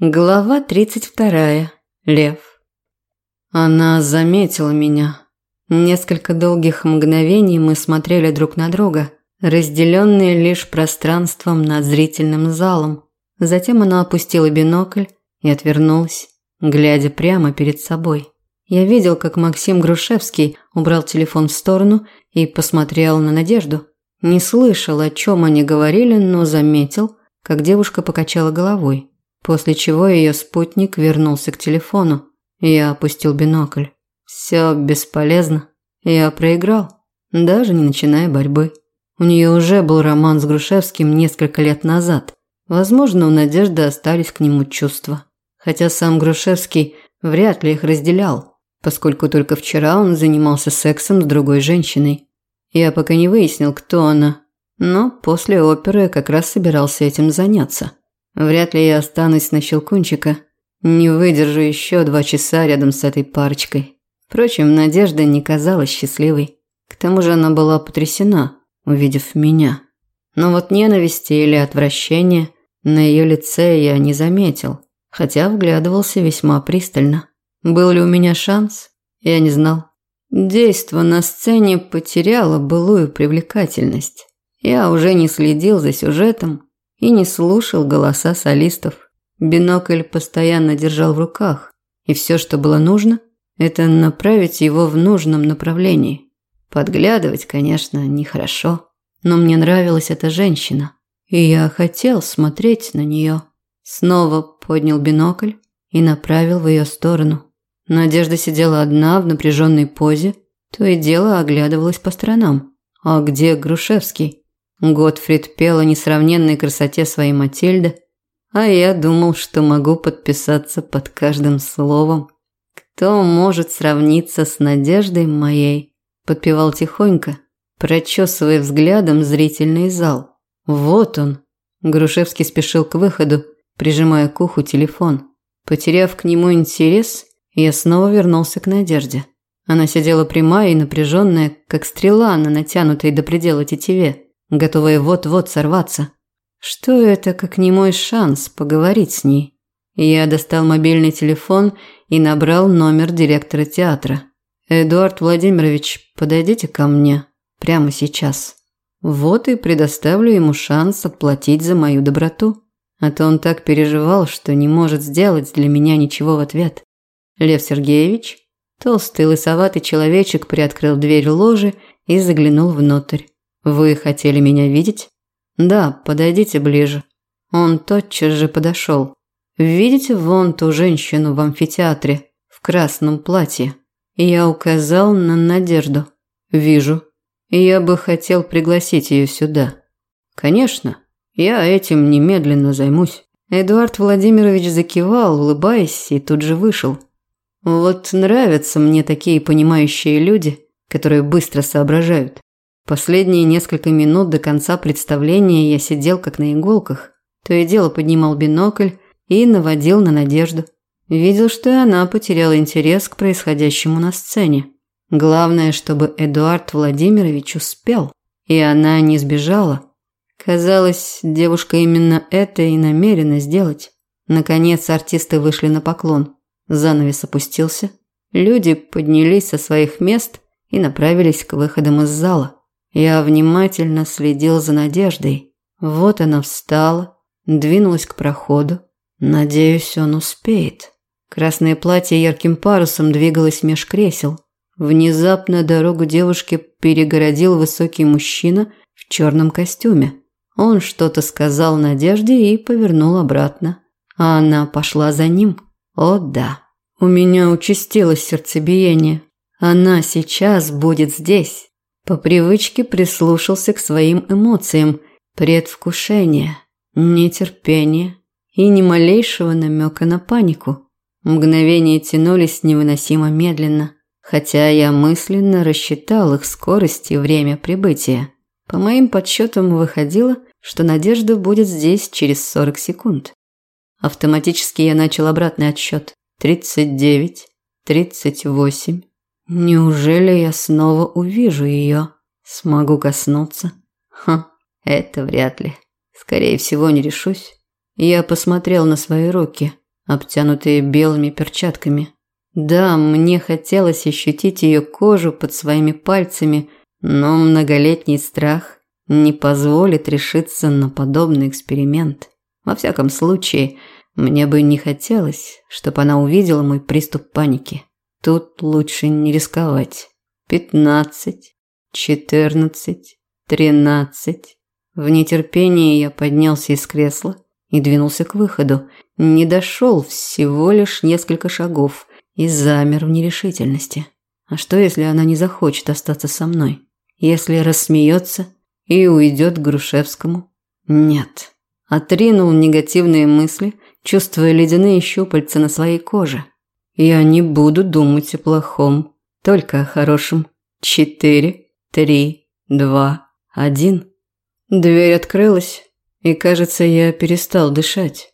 Глава 32. Лев. Она заметила меня. Несколько долгих мгновений мы смотрели друг на друга, разделенные лишь пространством над зрительным залом. Затем она опустила бинокль и отвернулась, глядя прямо перед собой. Я видел, как Максим Грушевский убрал телефон в сторону и посмотрел на Надежду. Не слышал, о чем они говорили, но заметил, как девушка покачала головой после чего ее спутник вернулся к телефону. Я опустил бинокль. Все бесполезно. Я проиграл, даже не начиная борьбы. У нее уже был роман с Грушевским несколько лет назад. Возможно, у Надежды остались к нему чувства. Хотя сам Грушевский вряд ли их разделял, поскольку только вчера он занимался сексом с другой женщиной. Я пока не выяснил, кто она, но после оперы как раз собирался этим заняться. Вряд ли я останусь на щелкунчика. Не выдержу еще два часа рядом с этой парочкой. Впрочем, Надежда не казалась счастливой. К тому же она была потрясена, увидев меня. Но вот ненависти или отвращения на ее лице я не заметил, хотя вглядывался весьма пристально. Был ли у меня шанс? Я не знал. Действо на сцене потеряло былую привлекательность. Я уже не следил за сюжетом, и не слушал голоса солистов. Бинокль постоянно держал в руках, и все, что было нужно, это направить его в нужном направлении. Подглядывать, конечно, нехорошо, но мне нравилась эта женщина, и я хотел смотреть на нее. Снова поднял бинокль и направил в ее сторону. Надежда сидела одна в напряженной позе, то и дело оглядывалась по сторонам. А где Грушевский? Готфрид пел о несравненной красоте своей Матильды, а я думал, что могу подписаться под каждым словом. Кто может сравниться с надеждой моей? Подпевал тихонько, прочесывая взглядом зрительный зал. Вот он. Грушевский спешил к выходу, прижимая к уху телефон. Потеряв к нему интерес, я снова вернулся к Надежде. Она сидела прямая и напряженная, как стрела на натянутой до предела тетиве готовая вот-вот сорваться. Что это, как не мой шанс поговорить с ней? Я достал мобильный телефон и набрал номер директора театра. «Эдуард Владимирович, подойдите ко мне. Прямо сейчас. Вот и предоставлю ему шанс отплатить за мою доброту. А то он так переживал, что не может сделать для меня ничего в ответ. Лев Сергеевич?» Толстый лысоватый человечек приоткрыл дверь ложи и заглянул внутрь. «Вы хотели меня видеть?» «Да, подойдите ближе». Он тотчас же подошел. «Видите вон ту женщину в амфитеатре в красном платье?» Я указал на Надежду. «Вижу. Я бы хотел пригласить ее сюда». «Конечно. Я этим немедленно займусь». Эдуард Владимирович закивал, улыбаясь, и тут же вышел. «Вот нравятся мне такие понимающие люди, которые быстро соображают. Последние несколько минут до конца представления я сидел как на иголках. То и дело поднимал бинокль и наводил на Надежду. Видел, что и она потеряла интерес к происходящему на сцене. Главное, чтобы Эдуард Владимирович успел, и она не сбежала. Казалось, девушка именно это и намерена сделать. Наконец артисты вышли на поклон. Занавес опустился. Люди поднялись со своих мест и направились к выходам из зала. Я внимательно следил за Надеждой. Вот она встала, двинулась к проходу. Надеюсь, он успеет. Красное платье ярким парусом двигалось меж кресел. Внезапно дорогу девушке перегородил высокий мужчина в черном костюме. Он что-то сказал Надежде и повернул обратно. А она пошла за ним. О да. У меня участилось сердцебиение. Она сейчас будет здесь. По привычке прислушался к своим эмоциям, предвкушение, нетерпение и ни малейшего намека на панику. Мгновения тянулись невыносимо медленно, хотя я мысленно рассчитал их скорость и время прибытия. По моим подсчетам выходило, что Надежда будет здесь через 40 секунд. Автоматически я начал обратный отсчет. 39, 38, Неужели я снова увижу ее? Смогу коснуться? Ха, это вряд ли. Скорее всего, не решусь. Я посмотрел на свои руки. обтянутые белыми перчатками. Да, мне хотелось ощутить ее кожу под своими пальцами, но многолетний страх не позволит решиться на подобный эксперимент. Во всяком случае, мне бы не хотелось, чтобы она увидела мой приступ паники. Тут лучше не рисковать. Пятнадцать, четырнадцать, тринадцать. В нетерпении я поднялся из кресла и двинулся к выходу. Не дошел всего лишь несколько шагов и замер в нерешительности. А что, если она не захочет остаться со мной? Если рассмеется и уйдет к Грушевскому? Нет. Отринул негативные мысли, чувствуя ледяные щупальца на своей коже. Я не буду думать о плохом, только о хорошем. Четыре, три, два, один. Дверь открылась, и, кажется, я перестал дышать.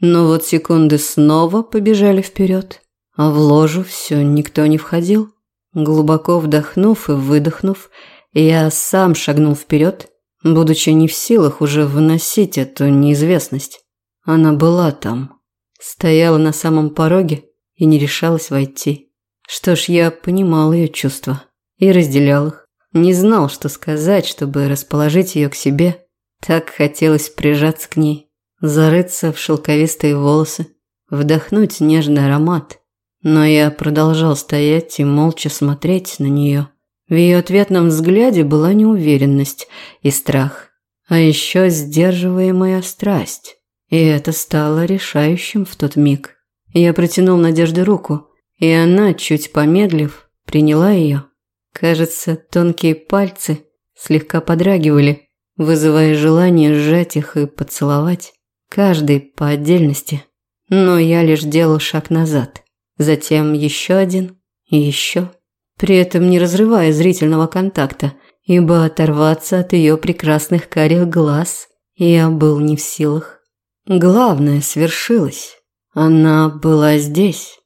Но вот секунды снова побежали вперед, а в ложу все никто не входил. Глубоко вдохнув и выдохнув, я сам шагнул вперед, будучи не в силах уже выносить эту неизвестность. Она была там, стояла на самом пороге и не решалась войти. Что ж, я понимал ее чувства и разделял их. Не знал, что сказать, чтобы расположить ее к себе. Так хотелось прижаться к ней, зарыться в шелковистые волосы, вдохнуть нежный аромат. Но я продолжал стоять и молча смотреть на нее. В ее ответном взгляде была неуверенность и страх, а еще сдерживаемая страсть. И это стало решающим в тот миг. Я протянул Надежде руку, и она, чуть помедлив, приняла ее. Кажется, тонкие пальцы слегка подрагивали, вызывая желание сжать их и поцеловать, каждый по отдельности. Но я лишь делал шаг назад, затем еще один и еще, при этом не разрывая зрительного контакта, ибо оторваться от ее прекрасных карих глаз я был не в силах. Главное свершилось. Она была здесь.